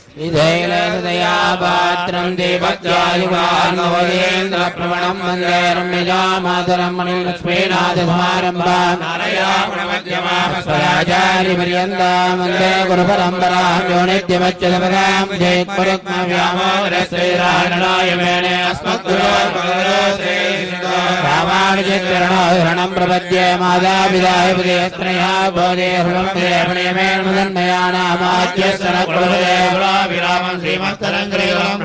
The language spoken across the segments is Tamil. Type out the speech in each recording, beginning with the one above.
ശ്രീധൈലേശതയാപാത്രം ദീപത്യായുവാനവരേന്ദ്രപ്രവണം മന്ദേരം യജാമാതരം മണിൽ ലക്ഷ്മീനാഥമാരംഭാ स्वराजारिपर्यन्तामन्दे गुरुपरम्परां योनिद्यमच्युतपदां जयत्पुरुक्मव्यामोरश्रीरायणाय मेणे अस्मद्गुरोणम् प्रपद्ये मातापिदाय पुदेस्त्रया बोधे हृदयमेन्मदन्मया नामाद्यस्य न कुलदेवरामं श्रीमत्तरङ्ग्रेवम्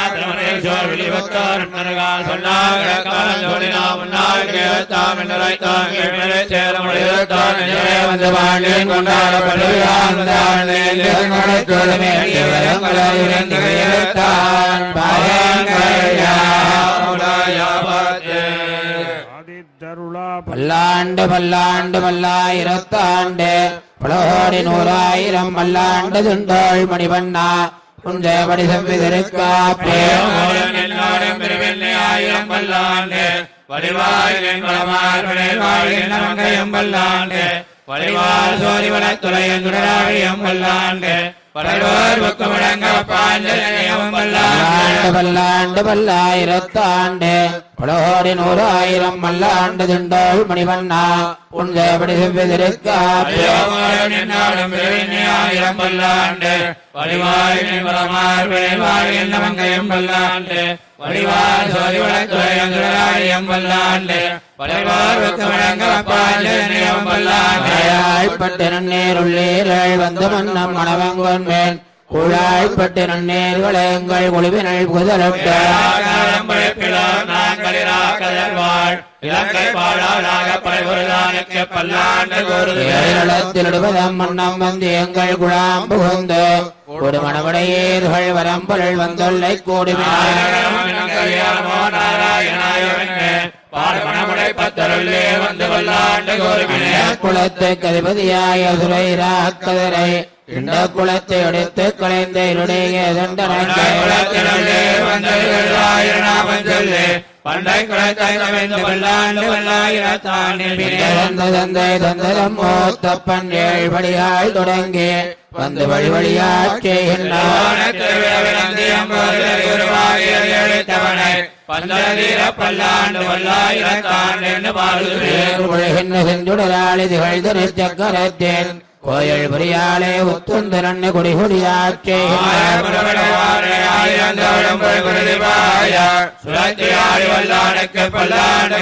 ஜெயபவனதீத்ய பிராய வேதானடேடான்னவிவரிகளுத்தம் கமாதாது ஆதித்தருளா பல்லாண்டு பல்லாண்டு பல்லாயிரத்தாண்டு பலோடி நூறாயிரம் பல்லாண்டு துண்டோள் மணிவண்ணா உஞ்சபடி செவ்விதற்காப்பே ஆயிரம் பல்லாண்டு வடிவாயிரம் வளமார்வனையும் வடிவால் சோதி வளத்துறையும் துடராழியம் பல்லாண்டு பல்லாண்டு பல்லாயிரத்தாண்டு பலோடி நூறாயிரம் பல்லாண்டு துண்டோள் மணிவண்ணா உஞ்சபடி செவ்விதற்காப்பே ஆயிரம் பல்லாண்டு பல்லாண்டு பல்லாண்டு பலவோர் பக்கு வந்து மன்னம் மணவங்கொன் மேல் குழாய்ப்பட்டு நன்னீர்கள் எங்கள் குழுவினள் மன்னம் வந்து எங்கள் குழாம் புகுந்து. ஒரு வரம்பொருள் வந்துள்ளை கூடுமினார் வந்து வல்லாண்டு கோருமினே குலத்து கதிபதியாய சுரைராக்கதரை இந்த குலத்தை எடுத்து கலைந்த இருடைய குலத்தினுள்ளே வந்தவர்கள் ஆயிரம் சொல்லு பண்டை குலத்தை கவிழ்ந்து வல்லாண்டு வல்லாயிரத்தாண்டில் தந்த தந்தை தந்ததம் மூத்தப்பன் ஏழ்படியால் தொடங்கி வந்து வழி வழியாச் செய்கின்றார் பல்லாண்டு வல்லாயிரத்தாண்டு என்று புரியாலே உத்துந்து நன்னு திகழ்தரு சக்கரத்தேன்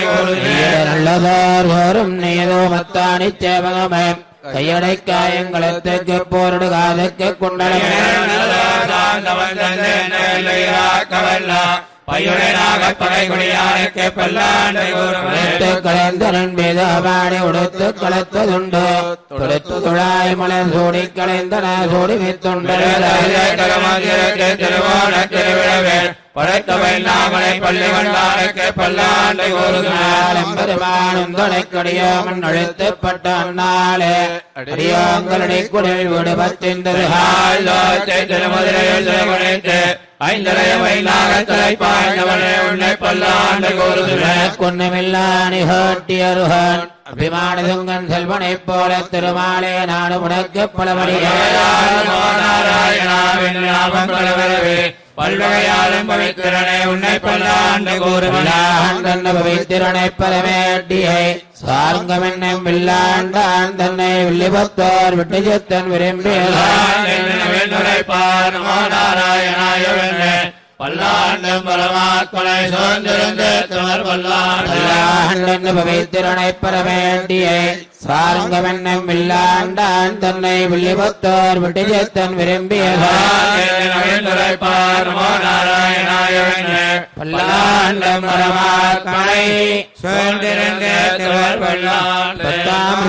நல்லதார் வரும் நீதோ மத்தானி சேவகமே கையடை காயங்களத்துக்கு போரிடு காதுக்கு குண்டலமே பையுடனாக பகைகுடியாருக்கு பல்லாண்டு உடுத்து கலைந்தரன் மீதமாடி உடுத்து கலத்ததுண்டு. தொடுத்து படைத்தவை நாமலை பள்ளி கண்டாருக்கு பல்லாண்டு கூறுகிறார். பெருமானும் துணைக்கடியோமன் அழுத்தப்பட்ட அந்நாளே அடியோங்களுடைய குடில் விடுபத்தின் ஐந்தரையவை நாகத்தலை உன்னை பல்லாண்டு கூறுகிறார். குன்னமில்லானி ஹோட்டியருகன் அபிமானதுங்கன் செல்வனைப் போல திருமாலே நாராயணாவின் நாமம் பலவரவே பல்வகையாலும் பவித்திரனே உன்னை பல்லாண்டு கூறுகிறார் பவித்திரனை பரமேட்டியை சார்ங்கமென்னும் வில்லாண்டான் தன்னை வில்லிபத்தோர் விட்டு சித்தன் விரும்பியதார் நாராயணாயவென்று பல்லாண்டும் பரமாத்மனை சோர்ந்திருந்து துமர் பல்லாண்டு. பவித்திரனை சார்ங்கமென்னும் தன்னை வில்லிபத்தோர் பல்லாண்டும் பரமாத்மனை சோர்ந்திருந்து துமர் பத்தாம்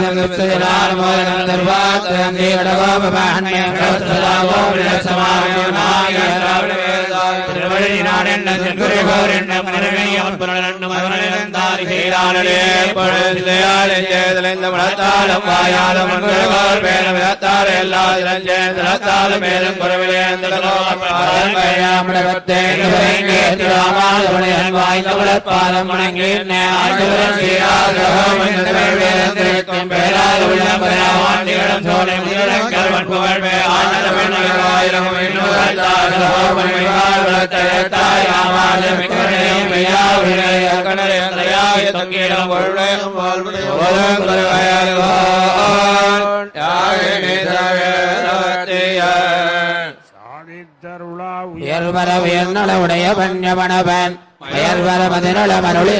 பொழுதையால் எஞ்சேதலைந்த மனத்தாலும் வாயாலும் மண்குறைகோர் மேலும் விதத்தால் உயர்வர உயர்நல உடைய பஞ்சமணவன் உயர்வர மதிநல மருளி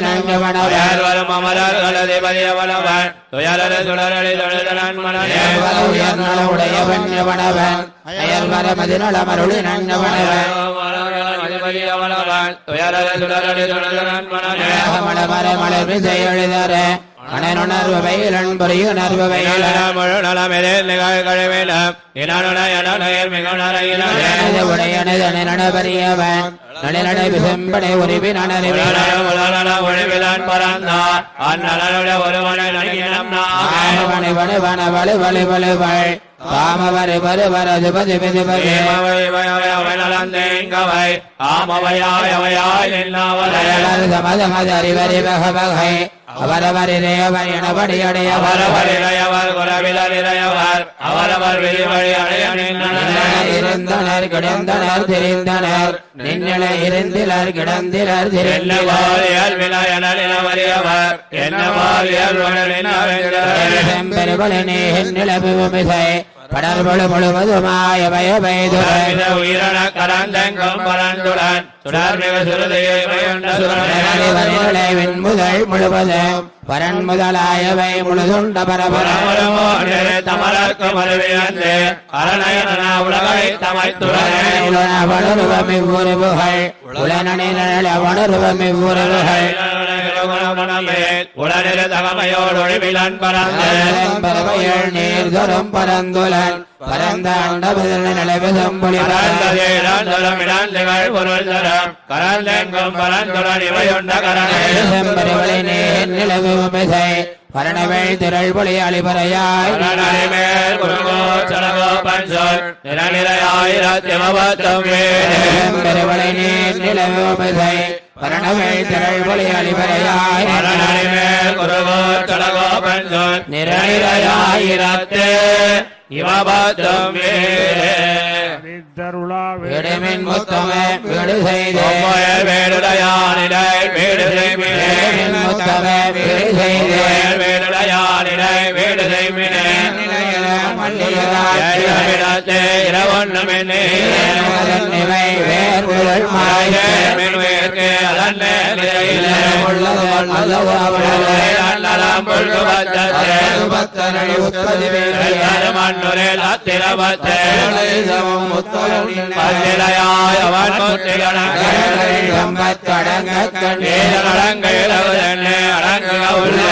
மலர் விசை எழுதர மணனுணர்வு வயலன் பொறியுணர்வு வயலன் உடையனது நனபரியவன் நளினடை விசம்படை உரிவி நனறிவின் ஆமவனை வலுவன வலு வலு வலுவள் பாமவரு வரு வரது பது பது பது வரலாறு சமத மத அறிவறி வக வகை அவரவர் இருந்தனர் கிடந்தனர் திரிந்தனர் நின்னல இருந்திலர் கிடந்திலர் திரிந்தெருபலனே நிலமிசை படர்பொழு முழுவதுமாய பயபைதுரை உயிரண கலந்தெங்கும் பலந்துடன் சுடர்மிக சுருதையை வின் முதல் முழுவதும் பரன் முதலாயவை முழுதுண்ட பரபரம் தமலர்க்கு மறுவியந்து அரணயன உலகை தமைத்துடனே. உணர்வம் இவ்வுறவுகள் உளனில் உணர்வம் இவ்வுறவுகள் உடனில் தகமையோடு ஒழிவிலன் பறந்து பறவைகள் நீர் தரும் பரந்துலன் பரந்த அண்டபதில் நிலவிதம் செம்பருவளை நீர் நிலவு மிசை. பரணவள் திரள் பொலி அழிபறையாய். செம்பருவளை நீர் நிலவு மிசை. பரணவள் திரள் பொலி அழிபறையாய் நிறையாயிரத்து இவபத்தம் சாதித்தருளா விடுமின் முத்தமே விடு செய்தே வேடுடையானிடை வீடு விடுமின் முத்தமே விடு செய்தே வேடுடையானிடை வீடு செய்மினே மன்னியதாயிரமிடத்தே இரவண்ணமென்னே நிவை வேர்குழல் மாயே மென்வேற்கே அதன்னே அடங்க உள்ள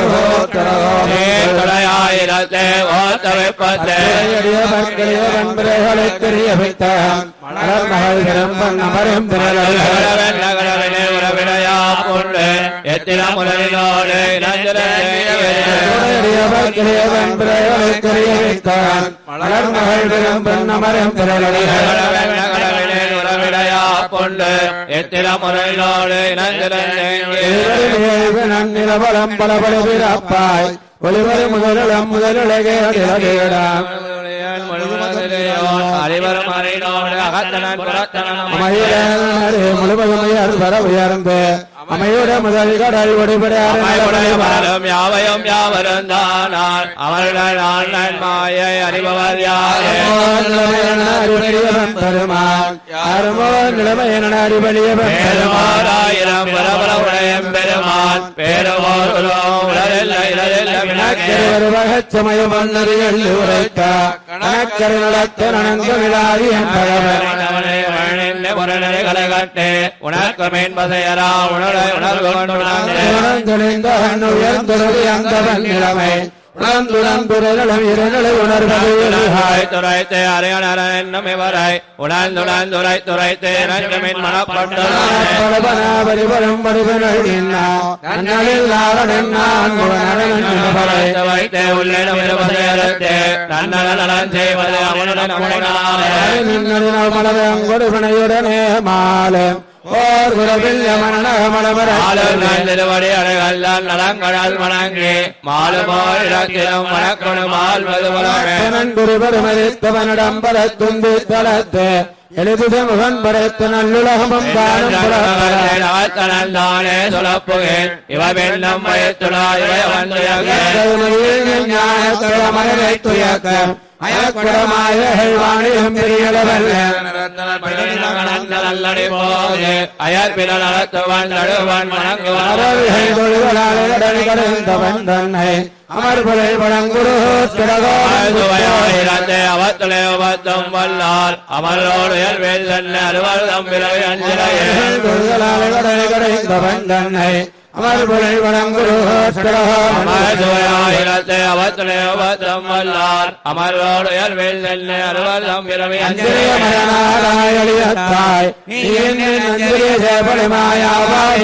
இவை வேர் முதல் மாய தொள்ளாயிரத்தை ஓத்தவைப்பத்து நகரவிலே உறவிடையா கொண்டு எத்தின முதலிலோடு நகரவிலே கொண்டு எத்தின முதலிலோடு நிலபலம் பலபல பிறப்பாய் ஒளிவரு முதலம் முதலுலகே அறிவரும் அறினோடு அகத்தனன் புறத்தனன் அமையரே உயர்ந்து அமையுட முதல் கடல் ஒடிபடையார் யாவையும் யாவரும் தானான் அவர்கள் ஆன்லைன் மாயை அறிபவர் யாரும் அறிவறியவன் பெருமான் அருமோ நிலைமை என பெருமான் பெருமாறாயிரம் பரபர உடையம் பெருமான் பேருவோர் உலகில் இலதில் கணக்கருவர் உரைத்த கணக்கரை நடத்த நனந்த விழாதி என்பவர் அவனை கலைகட்டு உனக்கு மீன்பதையரா உணரை உணர்வு கொண்டு உணர்ந்தொழிந்த நிலைமை. உணர்ந்துடன் பிறர்களும் இருநிலை உணர்வது துரைத்து உணர்ந்துடன் துரை வைத்து செய்வது அவனுடன் கொடுபனையுடனே மாலும் ஓர் குரவில் திருவடி அடைகல்லால் நலங்கடல் வணங்கி மாலுமோர் இடத்திலும் வணக்கணு மால் மதுபலமே குருபருமதித்தவனிடம் பரத்துந்து தளத்து எழுதுத முகன் நல்லுலகமும் தானும் தானே சுழப்புகேன் இவ பெரியளவல்ல நல்லடி போது அயற்பின நடத்துவன் நடுவன் வணங்குவான் தன்னை அமர்பலை வழங்குரு சுவையாயிரத்தை அவத்துளை வல்லால் அமரோடு உயர்வேல் தம்பிரவை அஞ்சிலையே தன்னை அமர்பலை வழங்குரு அமர்சுவையாயிரத்தை நீ சேபலிமாயாவாய்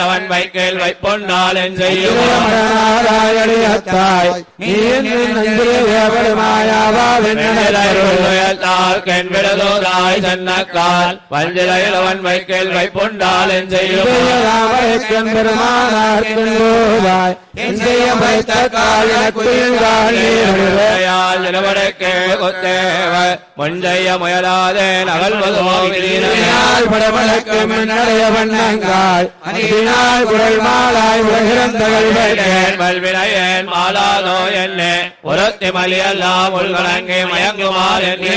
அவன் வைக்கையில் வைப்பொண்டால் என் செய்யும். நீ அவன் வைக்கையில் வைப்பொண்டால் என் செய்யும் ராமரேக்கன் பெருமானார்க்கின் போதாய் என் செய்ய வைத்த கால் எனக்குயில் உடையால் நிலவடைக்கு கொத்தேவ முஞ்செய்ய முயலாதே நகல்வது கால் படமளக்கு மின்னடைய வண்ணங்கால் அன்பினால் குரல் மாலாய் உலகிறந்தகள் வேட்டேன் வல்வினையேன் மாலாதோ என்னே. உரத்தி மலியெல்லாம் உள்கலங்கி மயங்குமார் என்னே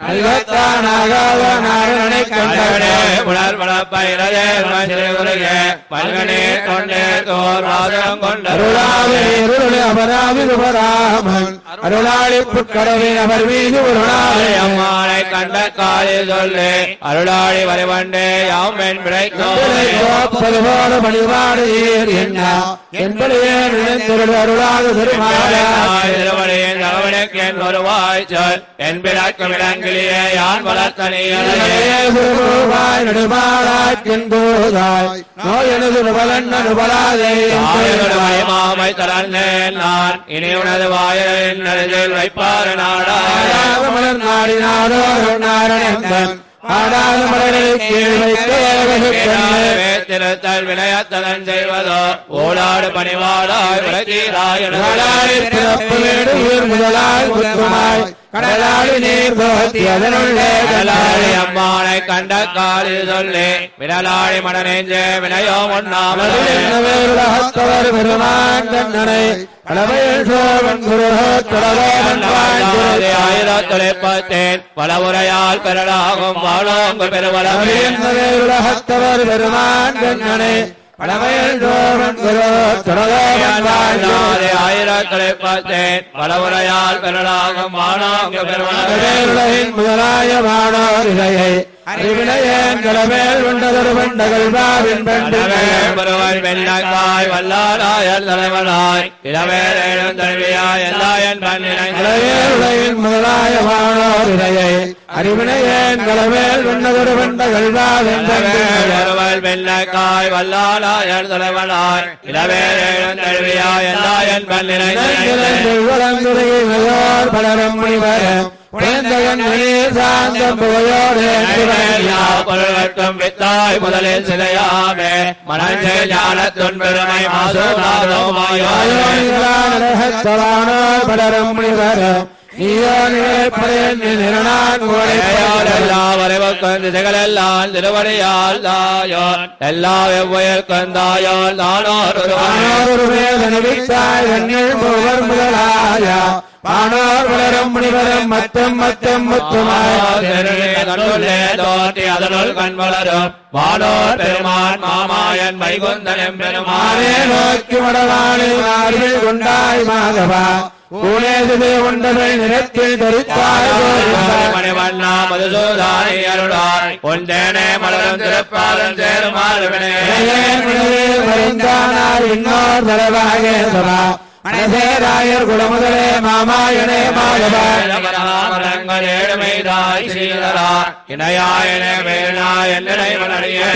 அல்வத்தானாகாத கண்டவனே கண்டவனே புலர் பல்கனே கொண்டே அபராவி உபராமன் அருளாளி புட்கடவே அவர் மீது உருளாவே அம்மானை கண்ட காலே சொல்லு அருளாளி வரைவண்டே யாம் என் பிழைக்கும் பதுவோடு ஏர் என்ன என்பதையே நினைத்திருள் அருளாக பெருமாளாய் திருவடியின் அவனுக்கு என் ஒரு வாய்ச்சொல் என் பிறக்கும் விலங்கிலேயே யான் வளர்த்தனியே குருவாய் நெடுமாளாக்கின் போதாய் நோயனது நுபலன் நுபலாதே மாமை தளர்ந்தேன் நான். இனி உனது வாயில் நெருங்கில் வைப்பார் நாடாய. மலர் நாடினாரோ நாரணன் ஆடாத மலரை கீழ் வைக்க ஏகசுக்கண்ணே. திருத்தல் விளையாத்தலன் செய்வதோ ஓடாடு பணிவாடாய் விளக்கீராய் முதலாய் கடலாடி நீர் தோத்தி அதனுள்ளே கடலாளி அம்மானை கண்ட காலில் சொல்லி விடலாளி மடனேஞ்சே வினையோ உலகத்தவர் பெருமான் தன்னனை கடமையில் சோழன் குரு கடலோவன் வாழ்ந்து ஆயிரத்துழைப்பத்தேன் பல உரையால் பெறலாகும் வாழோங்கு பெருவளவே உலகத்தவர் பெருமான் தன்னனை சோழன் குரு கடலோவன் வாழ்ந்து ஆயிரத்துழைப்பத்தேன் பல உரையால் பெறலாகும் வாழோங்கு பெருவளவே உலகின் முதலாயமானோர் இதையை அறிவினையேன் கடமேல் கொண்டதொரு பண்டகள் பாவின் பெண்கள் பெருவன் வெள்ளக்காய் வல்லாராயல் தலைவனாய். இளவேரேனும் தழுவியாய் எல்லாயன் பண்ணினை உலகின் முதலாயமானோர் இதையை அறிவினையேன் பாவின் பெண்கள் பெருவல் வெள்ளக்காய் வல்லாராயல் தலைவனாய் இளவேரேனும் தழுவியாய் எல்லாயன் பண்ணினை பலரும் முனிவர். குழந்தையன் சாந்தம் புகையோடு பொருள்கட்டும் வித்தாய் முதலில் சிலையாமே. மனஞ்சே ஞானத்துன் பெருமை மாசோமாயோ பலரும் முனிவர். திசைகளெல்லாம் திருவடியால் தாயோ எல்லா வெவ்வுயர்க்கும் தாயோ தானோர் வானோருவேதனிவித்தாய் கண்ணில் மூவர் முதலாய. வானோர் வளரும் முனிவரும் மத்தம் மத்தம் முத்துமாய் தோற்றி அதனுள் கண் வளரும். வானோர் பெருமான் மாமாயன் வைகுந்தனம் மானே பெருமானே நோக்கி மடவானே மார்பில் கொண்டாய் மாதவா. உண்டவள் நிறத்தில் தரித்தாய் கோவிந்தா. மணிவண்ணா மதுசூதானி அருளாய். பொந்தேனே மலரும் திருப்பாதம் வருந்தானார் இன்னோர் தரவாகேசவா மனசேராயர் குலமுதலே மாமாயனே மாதவா. பராமரங்கள் ஏழுமைதாய் சீதரா இணையாயன வேணாய் என்னை மலடியே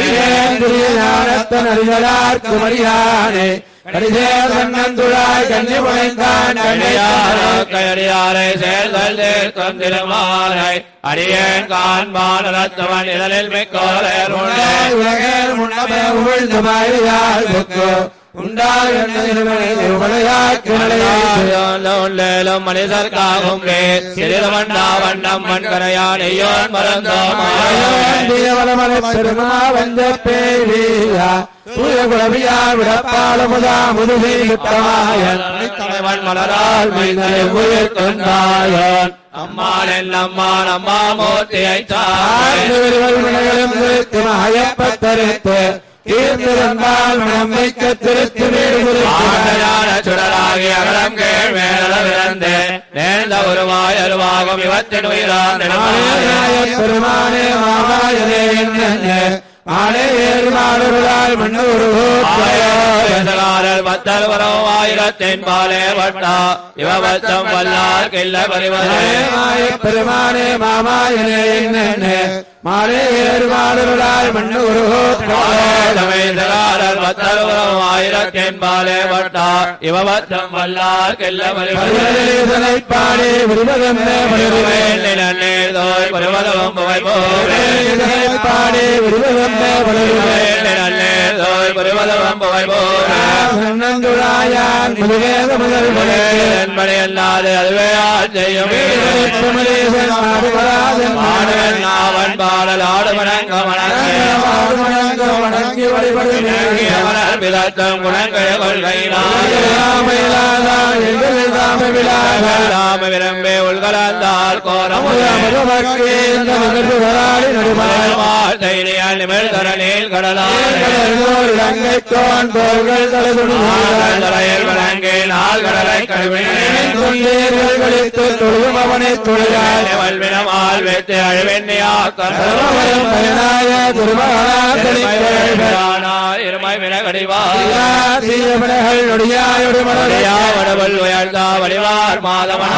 ஞானத்தன் அறிதலார் குமரியானே. கடிதேர் கண்ணந்துழாய் கண்ணி புனைந்தான். கண்ணையாரோ கையடியாரை சேர்தல் தீர்க்கும் திருமாலை. அடியேன் காண்பான் ரத்தவன் இதழில் மிக்கோலையர் உண்டே. உலகேர் முன்னமே புக்கு. உண்டாய் உள்ளேலும் மனிதர்க்காகும் வண்ணம் மண்கரையானையோன் மறந்தோமாயோன் பெருமா வந்த பேரியா தூய குலவியா விடப்பாலமுதா முதுகை விட்டமாயன் தலைவன் மலரால் மைந்தனை உயிர் கொண்டாயோன். அம்மான் அம்மா மூர்த்தியை தாய் வினைகளும் தீர்ந்திருந்தால் மனம் வைக்க திருத்து சுடராகி அகலம் கேள் மேலவிறந்து நேர்ந்த உருவாய் அருவாகும் இவத்தின் உயிரான் பெருமானே மாமாயனே என்ன மாலே ஏறு மாடுகளால் மண்ணு பேசலாரல் பத்தல் வரம் ஆயிரத்தின் பாலே வட்டா. இவபத்தம் வல்லார் கில்ல பரிவரே மாய பெருமானே மாமாயனே என்ன மாலே ஏறு மாடுகளால் மண்ணு பேசலாரல் பத்தல் வரம் ஆயிரத்தின் பாலே வட்டா. இவபத்தம் வல்லார் கில்ல பரிவரே பாடி விரும்பதமே நீர் தோய் பருவதம் புகை போவே பாடி விரும்பதமே நீர் தோய் பருவதம் புகை போவே. நந்துழாயான் முதுவேத முதல் என்பதை அல்லாது அதுவே செய்யும் ஆடுவன் நாவன் பாடல் ஆடுவனங்க வணங்கி வழிபடுமே விதத்தம் குணங்கள் கொள்கையினால் ராம விரும்பே உள்கலந்தால் கோரம் தைரியால் நிமிழ் தரணில் கடலால். நாள் கடலை அவனை தொழிலாளி இருமை வடவல் உயர்ந்தா வடிவார் மாதவன்.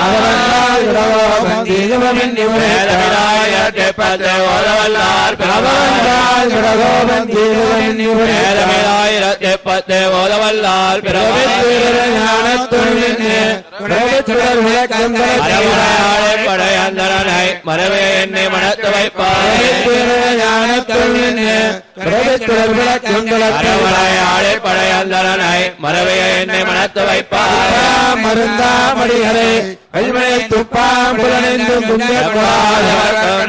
ஓதவல்லார் படையந்தரனை மரவே என்னை மனத்து வைப்பார் அரவணையாளை படையந்தரனை மரவே என்னை மனத்து வைப்பார். மருந்தாமடிகளே கல்மனை துப்பாம் புலனென்றும்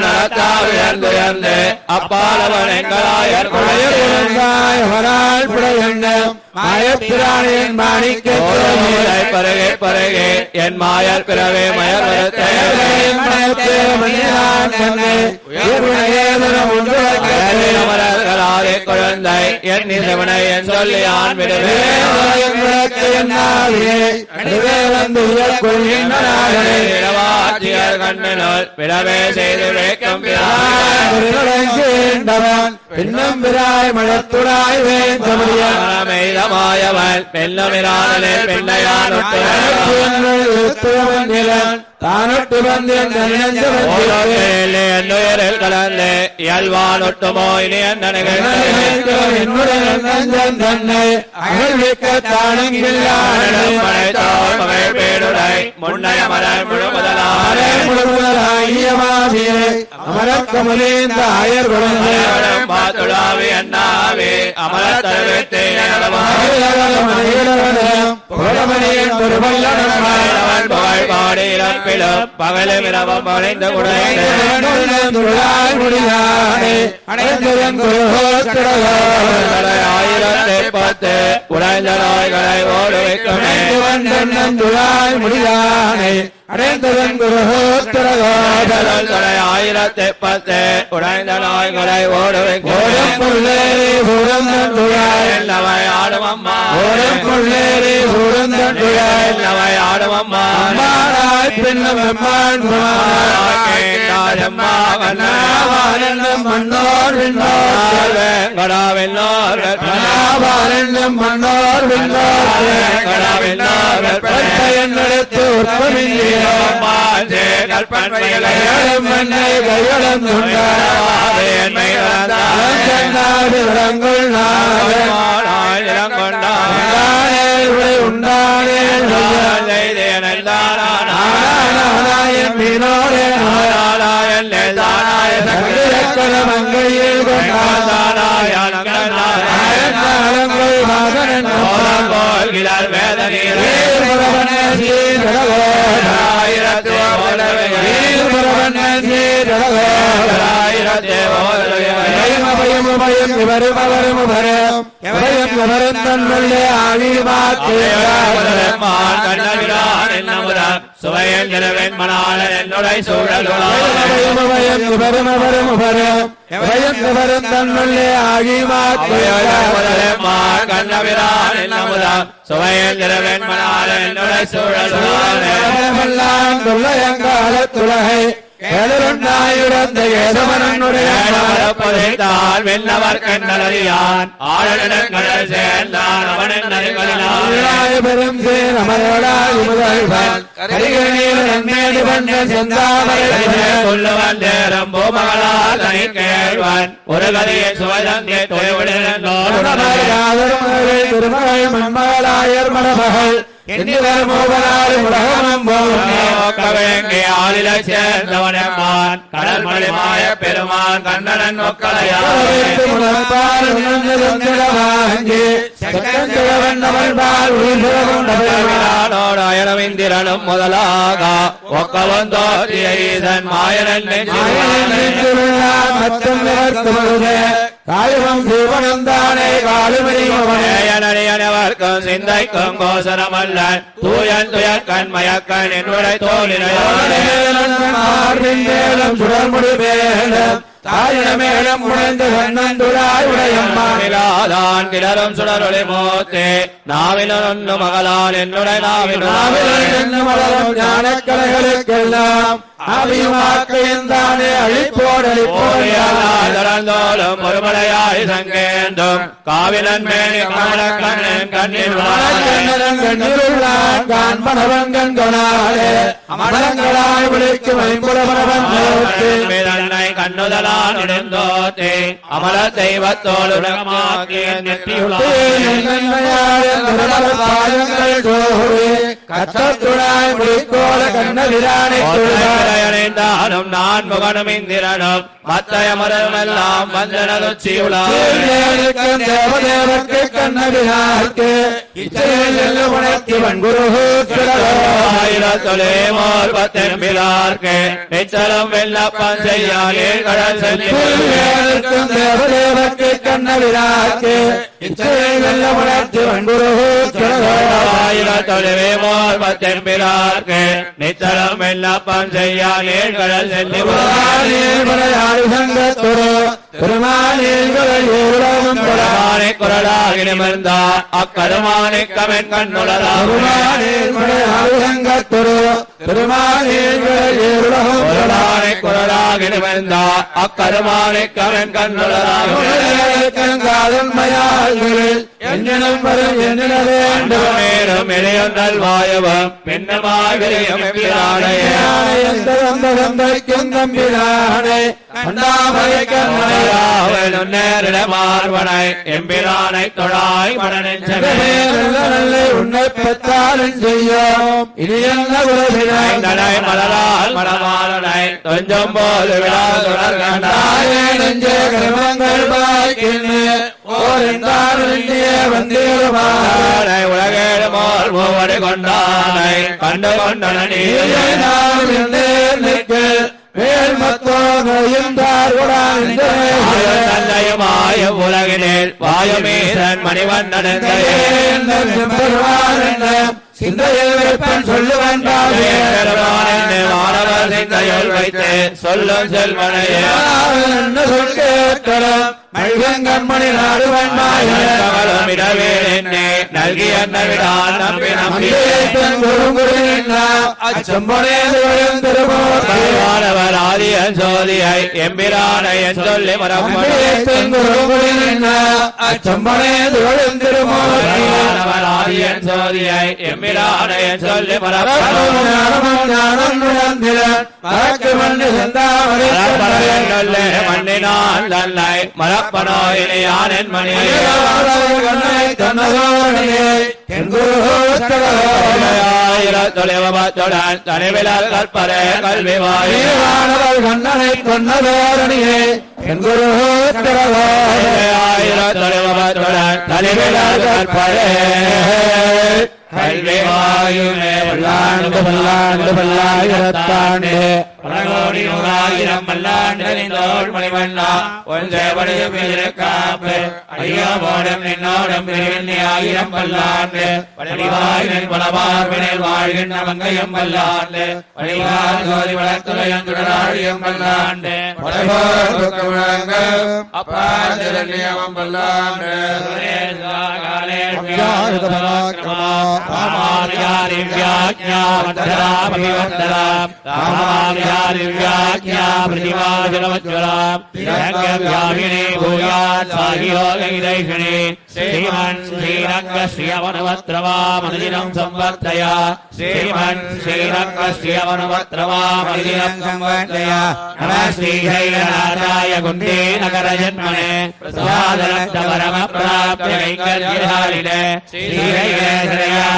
நடத்தாவிழந்துயர்ந்து அப்பாலவன் எங்களாயர் குழையுறந்தாய் அவரால் புடையண்ணம் மாயப்பிராணியன் மாணிக்க பருகே பருகே என் மாயர் பிறவே மயர் அமரர்களாலே குழந்தை என் நிசவனை என் சொல்லி ஆண் விடுவே இடவாற்றியர் கண்ணினுள் விடவே செய்து வேக்கம் பின்னம் பிராய் மழத்துடாய் வேந்தமுடிய மெய்தமாயவன் பெண்ணமிரானலே பெண்ணையான் என்னுயரில் கலந்து இயல்வான் ஒட்டுமோ இனி என்னை என்னுடன் நஞ்சன் தன்னை அகழ்விக்க தானங்கில்லான பேடுரை முன்னைய மலர் முழுமுதலாரே முழுவதாகியமாதியே அமரக்கமலேந்த ஆயர் குழந்தை பாத்துடாவி அண்ணாவே அமர தருவித்தே புகழமணியின் ஒரு வல்லவன் புகழ் இறப்பிலும் பகலும் இரவும் குருகோத்திரகோ ஆயிரத்தி பத்து உடைந்த நோய்களை ஓடுவிக்குமே முடியானை அடைந்ததன் குருகோத்திரகோதரல் தலை ஆயிரத்தி பத்து உடைந்த நோய்களை ஓடும் ஓடுவிக்குமே புள்ளேரி சூரந்தன் துழாய் என்னவை ஆடும் அம்மா ஓடும் புள்ளேரி சூரந்தன் துழாய் என்னவை ஆடும் அம்மா அம்மானாய் பின்னம் எம்மான் பிரமாணம் மன்னோர் விண்ணோர். கடாவில்லோர் கலாபாரண்யம் மன்னோர் விண்ணோர். என்னிடத்து உற்பமில்லையோ கையளம் மண்ணை கையளம் துண்டாடு விளங்குள் நாகன் உண்டானே உரை மீனோரே சங்கரக்கர மங்கையில் கொண்டாள் நாயங்கள் மகனன் சுவையல் நிலவன் மணாளன் என்னுடைய சூழலுடன் தன்னுள்ளே ஆகி எல்லாம் தொல்லையங்காலத்துலகை ஏழுண்டாயுடந்த ஏதவனுடைய வெள்ளவர் கண்ணறியான் ஆழகடல் சேர்ந்தான் அவனின் பெரும் சேர் அமரோடாய் முதல்வன் நன்மேடு பண்ண நேரம் பூமகளால் தனி கேள்வன் ஒரு கதையை சுவைதங்கே திருமகள் மண்மகளாயர் மணமகள். எண்ணிவர் பெருமான் கண்ணனன் முதலாக ஒக்கவந்தோற்றிய மாயனன் காயுமம் தீபனம் தானே காலுமணிமவனே நெஞ்சனவர்க்கும் சிந்தைக்கும் கோசரமல்ல தூயன் துயர் கண்மயக்கன் என்னுடைய மேலும் சுடர்முடி மேலும் தாயிடமேலும் உடைந்து கண்ணந்துராய் உடையம்மா. நாவிலாதான் கிளரும் சுடரொளி மூத்தே நாவிலொன்னு மகளான் என்னுடைய நாவிலும் ஞானக்கலைகளுக்கெல்லாம் தொடர்ந்தோளும் ஒருமலையாய் சங்கேந்தும். காவிலன் மேனி கமலக்கண்ணன் கண்ணில் கண்ணிலுள்ளான் காண்பனவங்கன் கொணாலே அமலங்களாய் விழிக்கும் ஐம்புலவனவன் அன்னை கண்ணுதலான் இடந்தோத்தே அமல தெய்வத்தோடு உலகமாக்கிய கத்தத்துடாய் முடிக்கோல கண்ணவிரானை அணைந்தாலும் நான் முகனும் இந்திரனும் மத்தயமரம் எல்லாம் வந்தனதுச்சியுளாய் தேவதேவர்க்கு கண்ணவிராக்கு இச்சையில் உணர்த்தி வன்குரு ஆயிரத்தொலே மார்பத்தெம்பிலார்க்கு நிச்சலம் வெள்ளப்பம் செய்யாலே கடல் செல்லி தேவதேவர்க்கு கண்ணவிராக்கு இச்சையில் உணர்த்தி வன்குரு ஆயிரத்தொலே மார்பத்தெம்பிலார்க்கு நிச்சலம் வெள்ளப்பம் செய்யாலே கடல் செல்லி பெருமானை குரலாகி நிமிர்ந்தா அக்கருமானை கவன் கண்ணுளராக குரலானை குரலாகி நிமிர்ந்தா அக்கருமானை கவன் கண்ணுளராக என்னிடம் வரும் எண்ணிட வேண்டும் மேலும் இளையொன்றல் வாயவம் பின்னமாய் விரியம் எம்பிரானையே எந்த வந்த கண்ணாயா நேரிட மார்பனை எம்பிரானை தொழாய் நல்ல உன்னை பெற்றாலும் செய்யோம். இனி என்ன உறவினை நடை மலரால் மணமாலனை கொஞ்சம் போது விழா தொடர்கண்டாய் நெஞ்சே கிரமங்கள் பாய்க்கின்னு. ஓர் என்றாருந்திய வந்திருமாறு உலகேடு மோர் மூவடி கொண்டானை. கண்டு கொண்டன நீ. நிற்க. வாய உலகினில் வாயுமீசன் பெருமாள் என்ற சிந்தையில் வைப்பன் சொல்லுவன் பாவே மாணவர் சிந்தையில் வைத்து சொல்லும் செல்வனையே என்ன சொல் கேட்கலாம் மணிகங்கண்மணி நாடுவன் கவலம் இடவே என்னே நல்கி அன்னவிடான் நம்பி நம்பி மாணவர் எம்பிரானை என் சொல்லி சோதியை எம்பிரானை என் சொல்லி மரப்படும் மரப்படையல்லே மண்ணினான் தன்னை மரப்பனோ இணையான் என் தொலைவத்துடன் தனிவிலால் கற்பரே கண்ணனை கொன்னதோரணியே என் குரு தொலைவத்துடன் தனிவிலால் கற்பரே கல்வி வாயுமே பல்லாண்டு பல்லாண்டு பல்லாயிரத்தாண்டு பலகோடி நூறாயிரம் மல்லாண்டறிந்தோள் மணிவண்ணா ஒன்றேபடி காப்பு ஐயோ போடும் நின்னோடும் பிரிவின்னி ஆயிரம் பல்லாண்டு வாழ்கின்ற மங்கையும் பல்லாண்டு வடிவார் ஜோதி வளர்த்துறையும் தொடராழியும் பல்லாண்டு அப்பாஞ்சரண்யம் பல்லாண்டு श्रीमन् श्रीरङ्गश्रियवनवत्रवामदिनं संवर्धय श्रीमन् श्रीरङ्गश्रियवनवत्रवामदिनं संवर्धय नमः श्रीशैलनाथाय कुन्दे नगरजन्मने प्रसादरक्तपरमप्राप्तैकर्यधारिणे श्रीशैलेश्वरयावात्रम्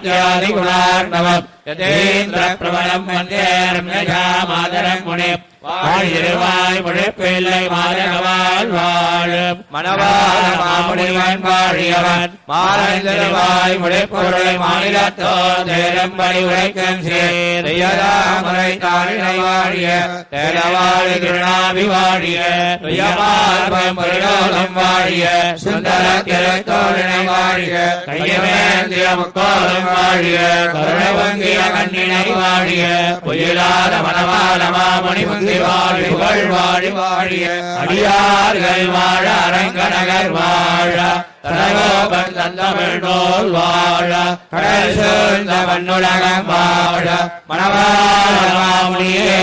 ீமத்யாதிகுணார்ணவம் யதேந்திர பிரபலம் வந்தேர்மயாமாதரம் முனே வாழ்வாய் முழுப்பிள்ளை மாதகவால் வாழும். மணவாள மாமுனிவன் வாழியவன். மாறந்திருவாய் முழுப்பொருளை மாநிலத்தோ தேரம்படி உழைக்கும் சேரையதாமரை தாளினை வாழிய தேரவாழி திருநாபி வாழிய. துயமார்பம் வாழிய. சுந்தர திரைத்தோழினை வாழிய கையமேந்திய முக்கோலம் வாழிய. கருணவங்கிய கண்ணினை வாழிய. புயலாத மனவாள மாமுனி முந்தி வாழி புகழ் வாழி வாழிய அடியார்கள் வாழ அரங்கநகர் வாழ. தனகோபன் தந்தமிழ் வாழ கடல் சூழ்ந்த மண்ணுலகம் வாழ மாமுனியே